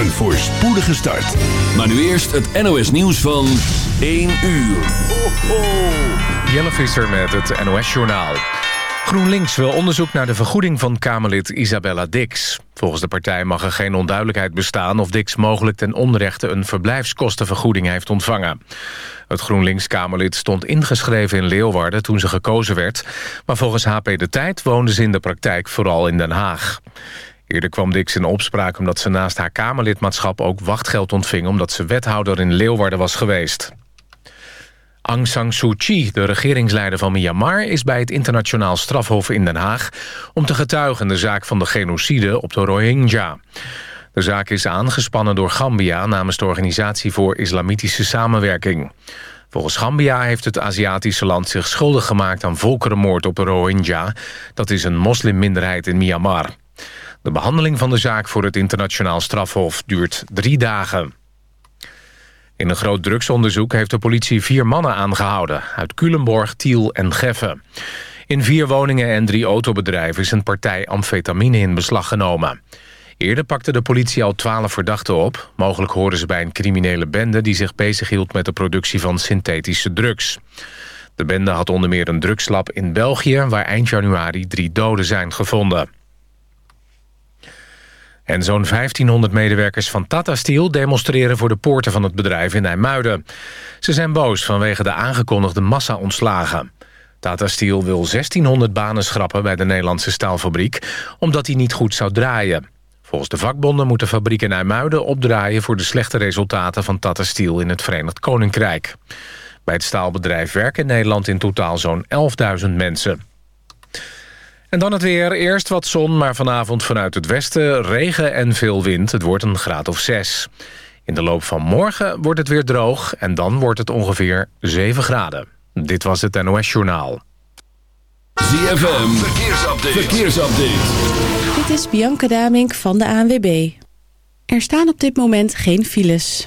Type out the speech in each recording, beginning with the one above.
een voorspoedige start. Maar nu eerst het NOS nieuws van 1 uur. Ho, ho. Jelle Visser met het NOS Journaal. GroenLinks wil onderzoek naar de vergoeding van Kamerlid Isabella Dix. Volgens de partij mag er geen onduidelijkheid bestaan... of Dix mogelijk ten onrechte een verblijfskostenvergoeding heeft ontvangen. Het GroenLinks-Kamerlid stond ingeschreven in Leeuwarden toen ze gekozen werd... maar volgens HP De Tijd woonde ze in de praktijk vooral in Den Haag. Eerder kwam Dix in opspraak omdat ze naast haar Kamerlidmaatschap... ook wachtgeld ontving omdat ze wethouder in Leeuwarden was geweest. Aung San Suu Kyi, de regeringsleider van Myanmar... is bij het internationaal strafhof in Den Haag... om te getuigen in de zaak van de genocide op de Rohingya. De zaak is aangespannen door Gambia... namens de Organisatie voor Islamitische Samenwerking. Volgens Gambia heeft het Aziatische land zich schuldig gemaakt... aan volkerenmoord op de Rohingya. Dat is een moslimminderheid in Myanmar. De behandeling van de zaak voor het internationaal strafhof duurt drie dagen. In een groot drugsonderzoek heeft de politie vier mannen aangehouden... uit Culemborg, Tiel en Geffen. In vier woningen en drie autobedrijven is een partij amfetamine in beslag genomen. Eerder pakte de politie al twaalf verdachten op. Mogelijk horen ze bij een criminele bende... die zich bezighield met de productie van synthetische drugs. De bende had onder meer een drugslab in België... waar eind januari drie doden zijn gevonden. En zo'n 1500 medewerkers van Tata Steel demonstreren voor de poorten van het bedrijf in IJmuiden. Ze zijn boos vanwege de aangekondigde massa-ontslagen. Tata Steel wil 1600 banen schrappen bij de Nederlandse staalfabriek... omdat die niet goed zou draaien. Volgens de vakbonden moet de fabriek in IJmuiden opdraaien... voor de slechte resultaten van Tata Steel in het Verenigd Koninkrijk. Bij het staalbedrijf werken in Nederland in totaal zo'n 11.000 mensen. En dan het weer. Eerst wat zon, maar vanavond vanuit het westen regen en veel wind. Het wordt een graad of 6. In de loop van morgen wordt het weer droog en dan wordt het ongeveer 7 graden. Dit was het NOS Journaal. ZFM, verkeersupdate. verkeersupdate. Dit is Bianca Damink van de ANWB. Er staan op dit moment geen files.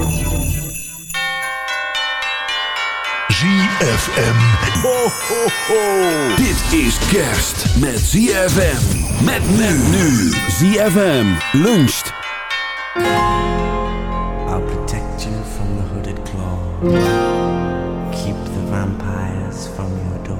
ZFM. Ho, ho, ho. Dit is kerst met ZFM. Met men nu. ZFM luncht. I'll protect you from the hooded claw. Keep the vampires from your door.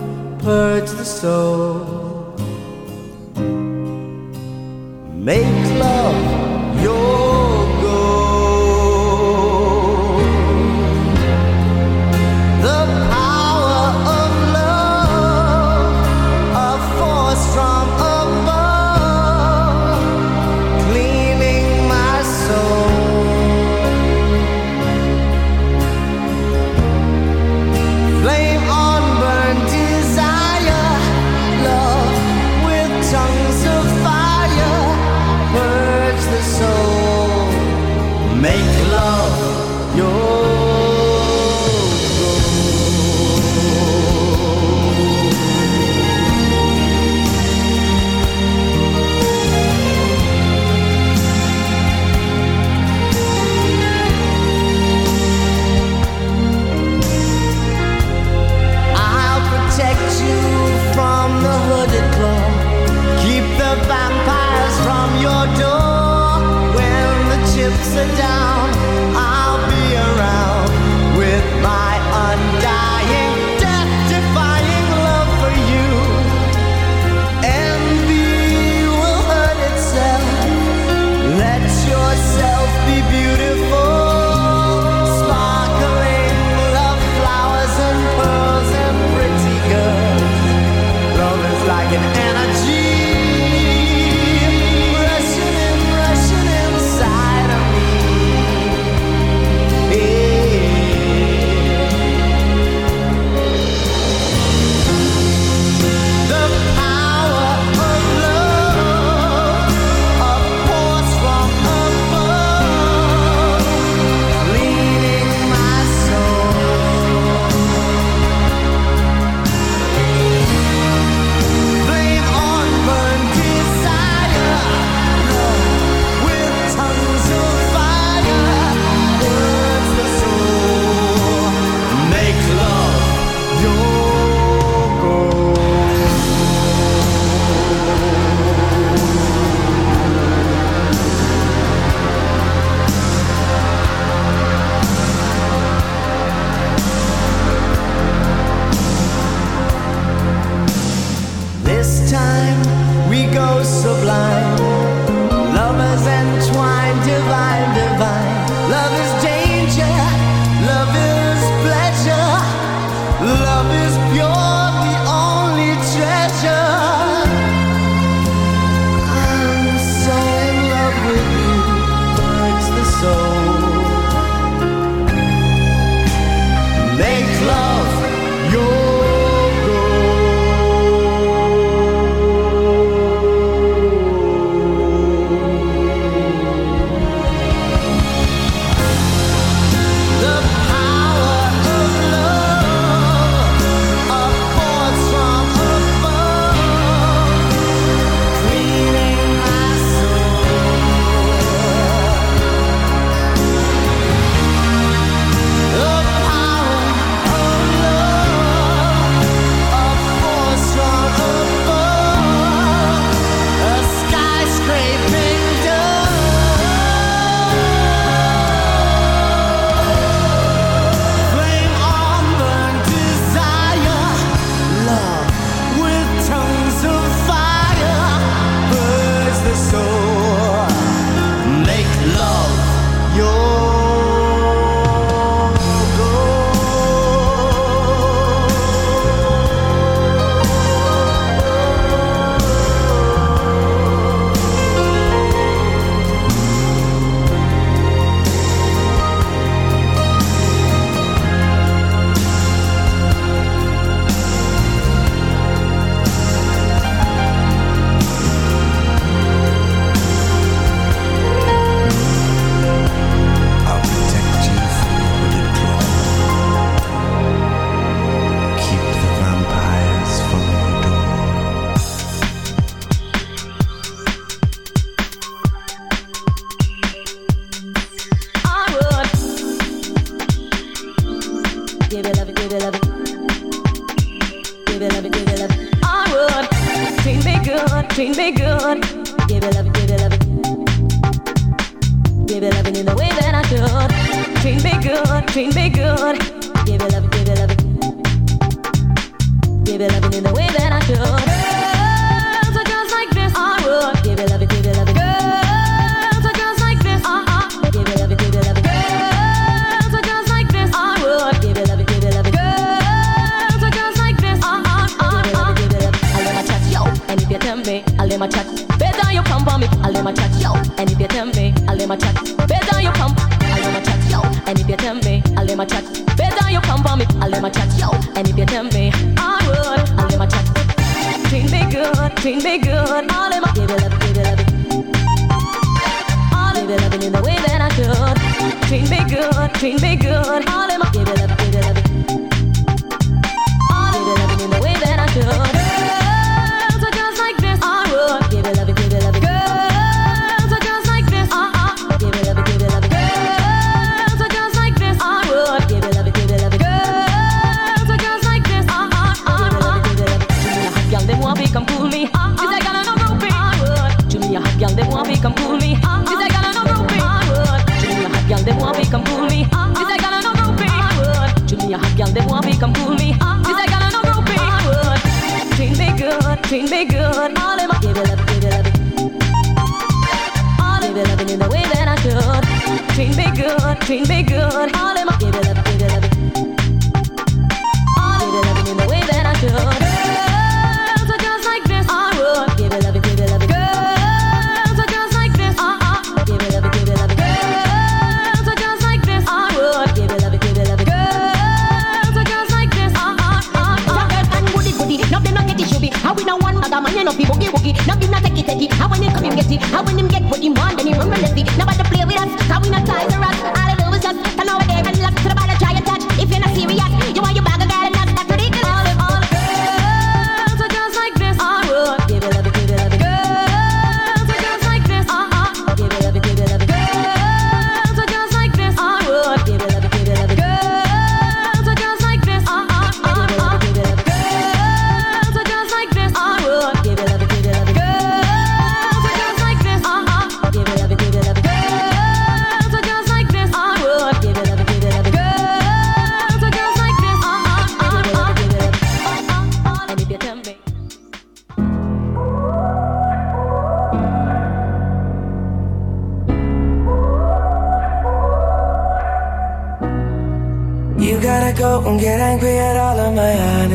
purge the soul. Make love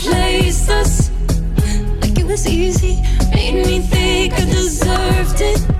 replaced us. Like it was easy, made me think I deserved it.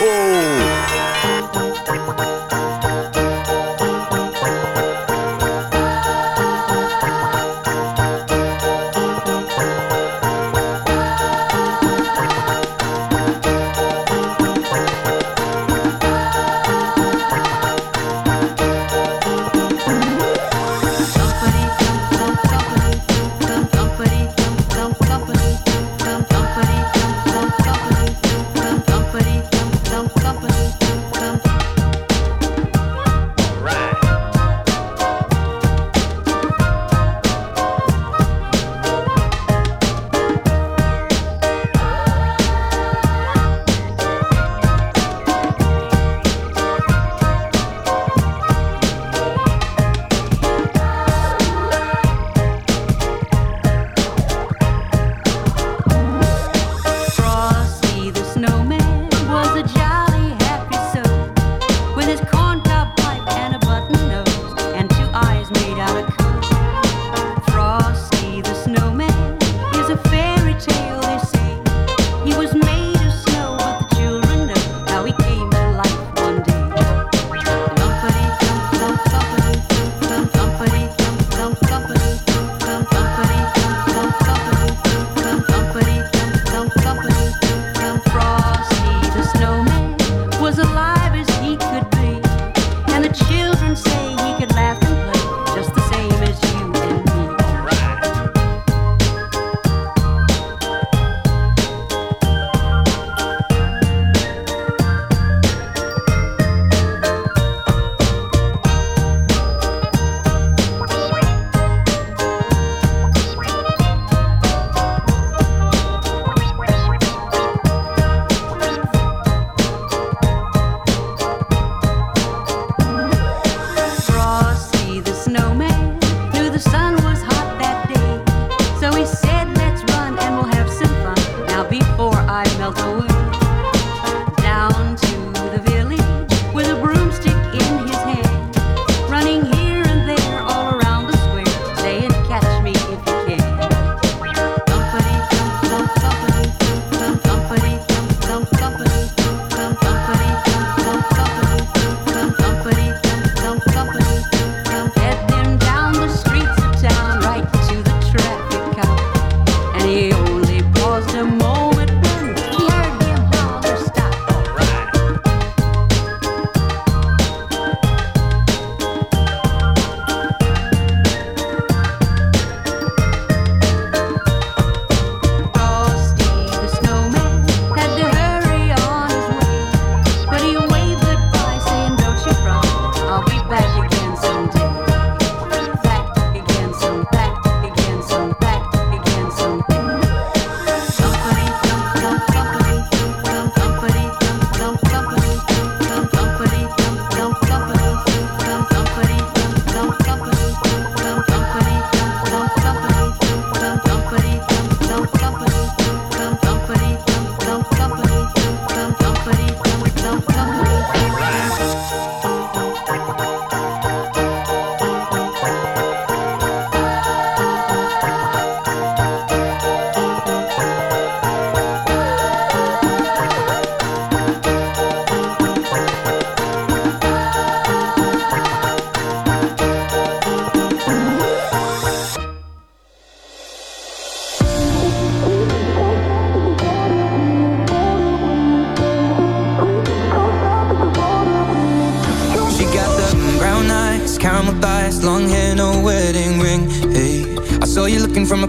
Ho,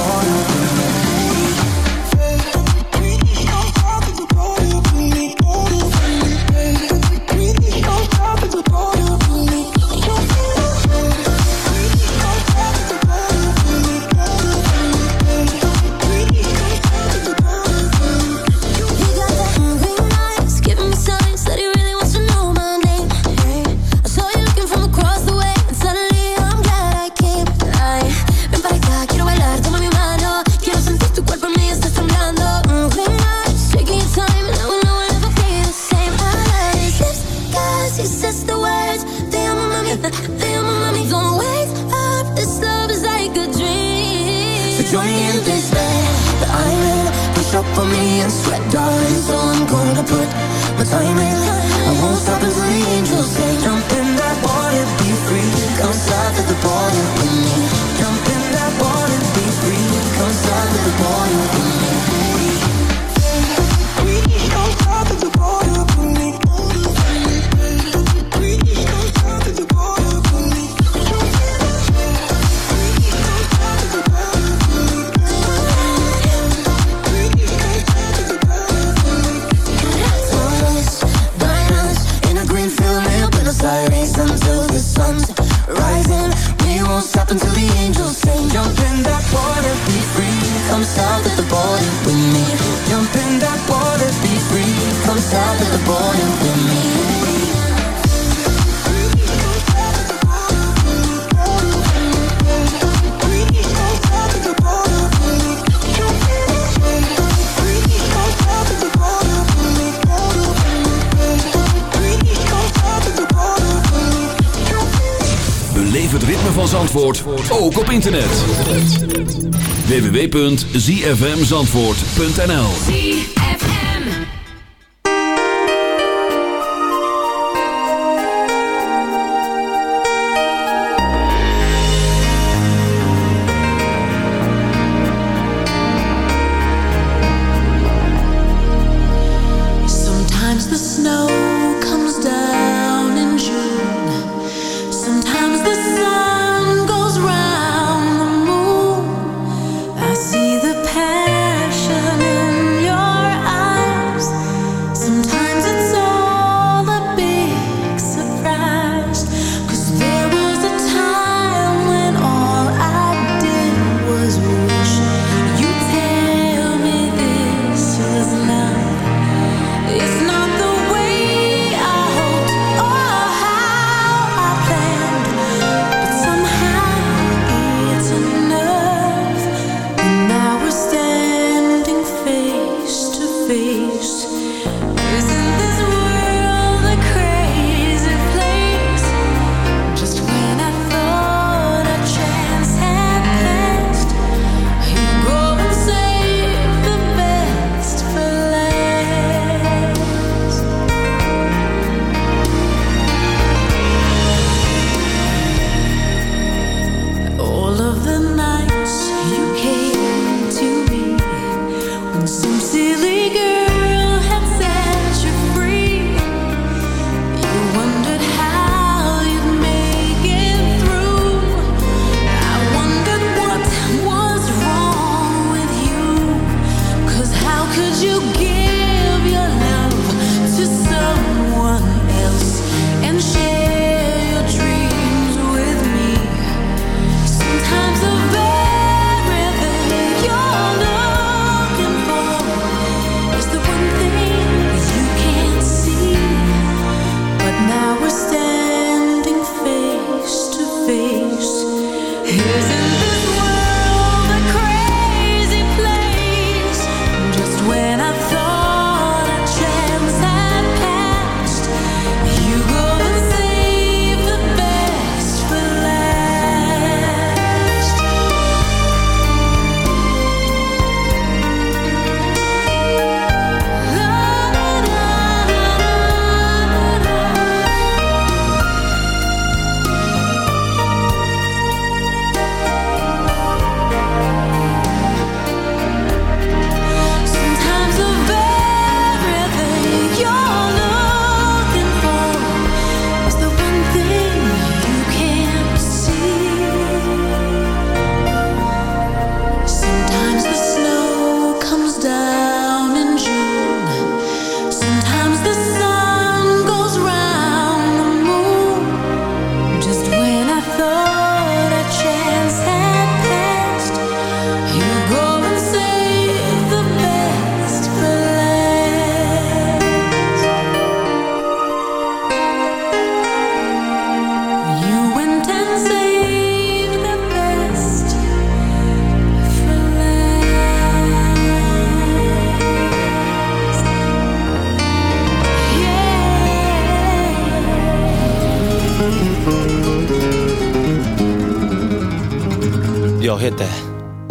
border the border, www.zfmzandvoort.nl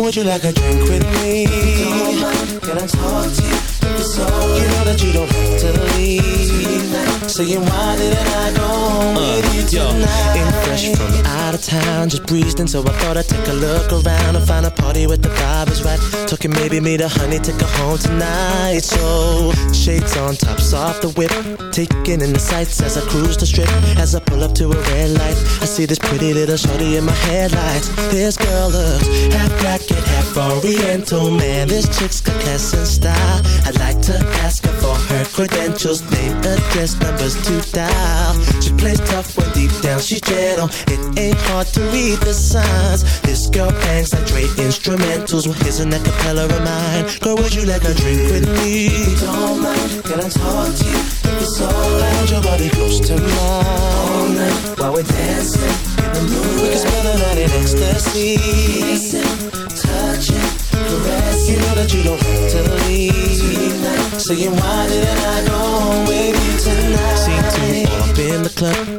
Would you like a drink with me? Can I talk to you? All you know that you don't have to leave. Saying why didn't I go home with you tonight? Ain't fresh from out of town, just breezed in, so I thought I'd take a look around and find a party with the vibe is right. Talking maybe meet a honey, take her home tonight. So shades on, tops off the whip, taking in the sights as I cruise the strip. As I pull up to a red light, I see this pretty little shorty in my headlights. This girl looks half black and half oriental. Man, this chick's got class and style. I'd like to ask her for her credentials, name, address, numbers to dial. She plays tough when deep down she's gentle. It ain't hard to read the signs. This girl bangs like Dre instrumentals. Well, here's an acapella of mine. Girl, would you like a drink with me? Don't mind, can I talk to you? If it's alright, your body close to mine. All night while we're dancing in the moonlight. We can spend the night in ecstasy. Kissing, touching, caressing. You know that you don't have to leave. Tonight, saying why didn't I go with you tonight? Scene two, up in the club.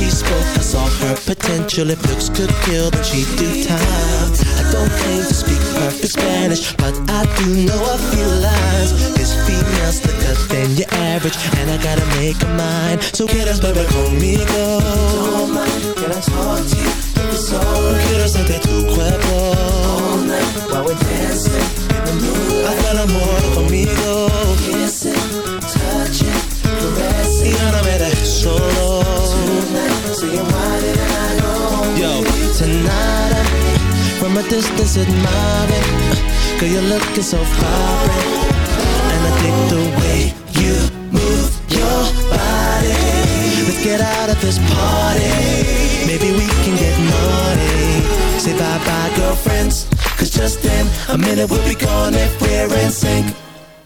she spoke, I saw her potential. If looks could kill, then she'd do time. I don't claim to speak perfect Spanish, but I do know a few lines. This female's slicker than your average, and I gotta make her mine. So quieres beber conmigo? Don't mind, can I talk to you? It's alright, Quiero sentir tu cuerpo. all night while we're dancing in the moonlight. Haz el amor conmigo. Kissing, touching, caressing. Y no me dejes solo. Yo, tonight I'm from a distance admiring uh, Girl, you're looking so vibrant And I dig the way you move your body Let's get out of this party. Maybe we can get naughty. Say bye-bye, girlfriends Cause just in a minute we'll be gone if we're in sync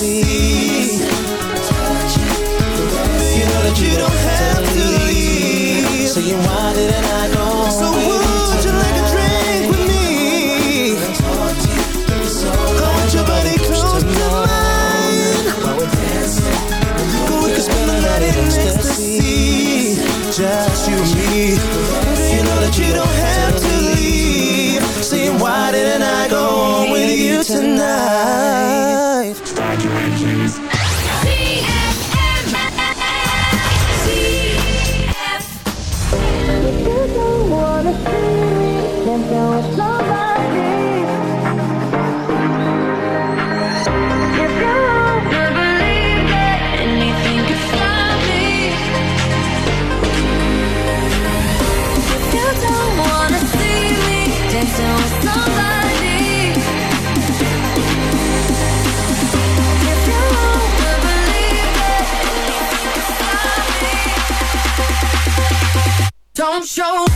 caressing. You know that you don't have to leave. Saying why didn't I show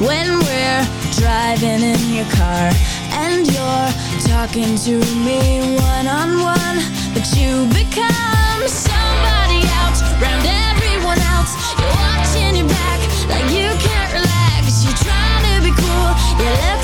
when we're driving in your car and you're talking to me one on one, but you become somebody else around everyone else. You're watching your back like you can't relax. You're trying to be cool. You left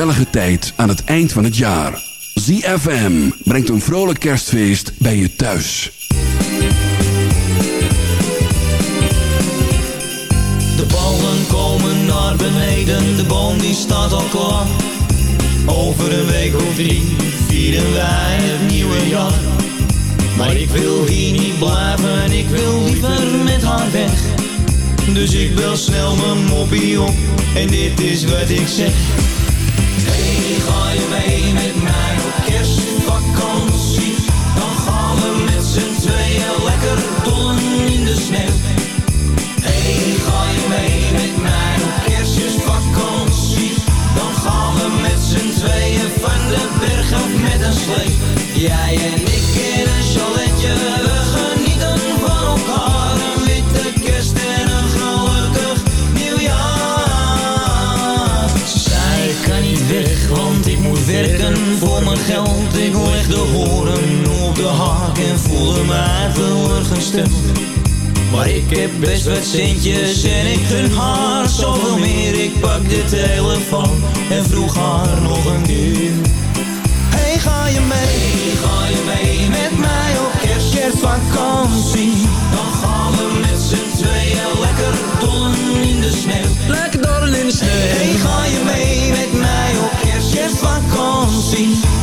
Gezellige tijd aan het eind van het jaar. ZFM brengt een vrolijk kerstfeest bij je thuis. De ballen komen naar beneden, de boom die staat al klaar. Over een week of drie vieren wij het nieuwe jaar. Maar ik wil hier niet blijven, ik wil liever met haar weg. Dus ik bel snel mijn moppie op en dit is wat ik zeg. Hé, ga je mee met mijn kerstvakanties? Dan gaan we met zijn tweeën lekker donen in de snee. Hé, ga je mee met mijn kerstvakanties? Dan gaan we met zijn tweeën van de bergen af met een sleutel. Jij en horen op de haak en voelde mij teleurgesteld. Maar ik heb best wat centjes en ik gun haar zoveel meer. Ik pak de telefoon en vroeg haar nog een keer. Hey, ga je mee? ga je mee met mij op kerst, kerstvakantie? Dan gaan we met z'n tweeën lekker dollen in de sneeuw. Lekker dollen in de sneeuw. Hey, ga je mee met mij op kerst, kerstvakantie?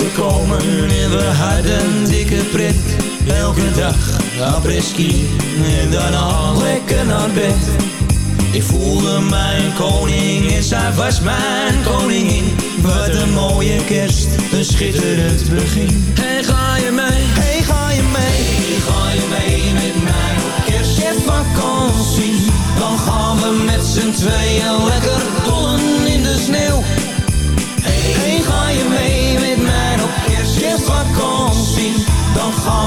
te komen en we hadden dikke pret. Elke dag apres-ski en daarna lekker naar bed. Ik voelde mijn koning en zij was mijn koningin. Wat een mooie kerst, een schitterend begin. Hey, ga je mee? Hey, ga je mee? Hey, ga je mee met mij? Kerstvakantie, dan gaan we met z'n tweeën lekker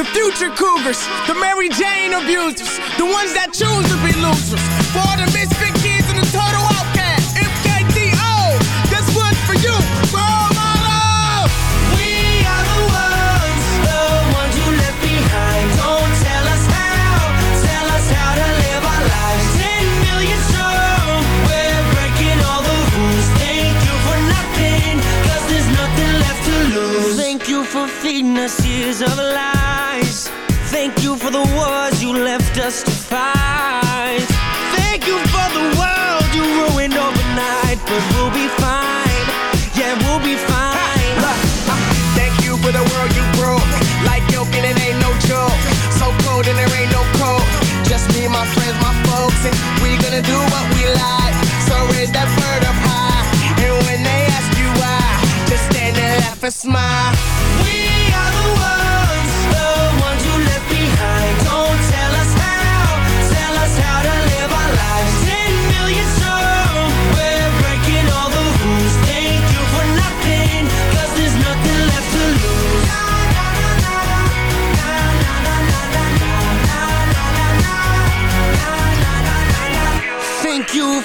the future cougars, the Mary Jane abusers, the ones that choose to be losers. For all the misfit kids and the total outcast, MKTO, this one's for you, role model. We are the ones, the ones you left behind. Don't tell us how, tell us how to live our lives. Ten million strong, we're breaking all the rules. Thank you for nothing, cause there's nothing left to lose. Thank you for feeding us years of lies. Thank you for the wars you left us to fight. Thank you for the world you ruined overnight, but we'll be fine. Yeah, we'll be fine. Uh, thank you for the world you broke. Like milk and it ain't no joke. So cold and there ain't no cold. Just me, my friends, my folks, and we gonna do what we like. So raise that bird up high. And when they ask you why, just stand and laugh and smile.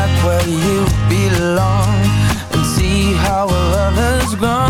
Back where you belong. And see how has grown.